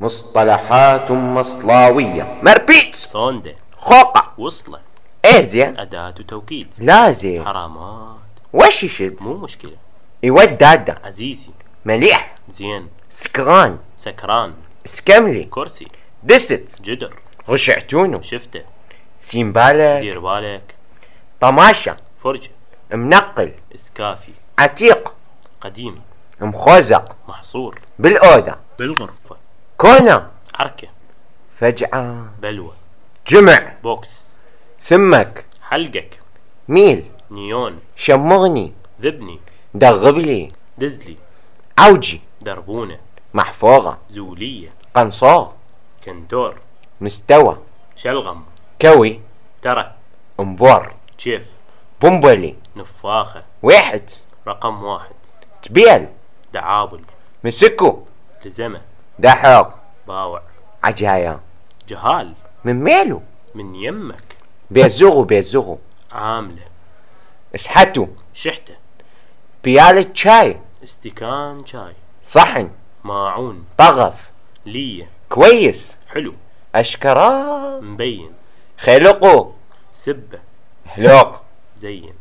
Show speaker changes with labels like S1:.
S1: مصطلحات مصلاوية. مربيت.
S2: صوندة
S1: خوقة.
S2: وصلة.
S1: زين
S2: أداة توكيد.
S1: لا زين
S2: حرامات.
S1: وش يشد؟
S2: مو مشكلة.
S1: يود دادا
S2: عزيزي.
S1: مليح.
S2: زين.
S1: سكران.
S2: سكران.
S1: سكملي.
S2: كرسي.
S1: دست.
S2: جدر.
S1: غشعتونو.
S2: شفته.
S1: سيمبالك.
S2: دير بالك.
S1: طماشة.
S2: فرجة
S1: منقل.
S2: إسكافي.
S1: عتيق.
S2: قديم.
S1: مخوزق.
S2: محصور.
S1: بالأوضة
S2: بالغرفة
S1: كونا
S2: عركة
S1: فجعة.
S2: بلوى.
S1: جمع.
S2: بوكس.
S1: ثمك
S2: حلقك.
S1: ميل.
S2: نيون.
S1: شمغني.
S2: ذبني.
S1: دغبلي.
S2: دزلي.
S1: عوجي.
S2: دربونة.
S1: محفوظة.
S2: زولية.
S1: قنصاغ.
S2: كنتور
S1: مستوى.
S2: شلغم.
S1: كوي.
S2: ترى.
S1: انبور
S2: شيف
S1: بومبولي.
S2: نفاخة.
S1: واحد.
S2: رقم واحد.
S1: تبيل.
S2: دعابل.
S1: مسكو.
S2: لزمة.
S1: دحوق.
S2: باوع.
S1: عجايا.
S2: جهال.
S1: من ميلو؟
S2: من يمك.
S1: بيزغو بيزغو
S2: عاملة.
S1: اشحتوا
S2: شحتة.
S1: بيالة شاي
S2: استكان شاي
S1: صحن.
S2: ماعون.
S1: طغف.
S2: لية.
S1: كويس.
S2: حلو.
S1: أشكرا.
S2: مبين.
S1: خلقوا
S2: سبة.
S1: حلوق
S2: زين.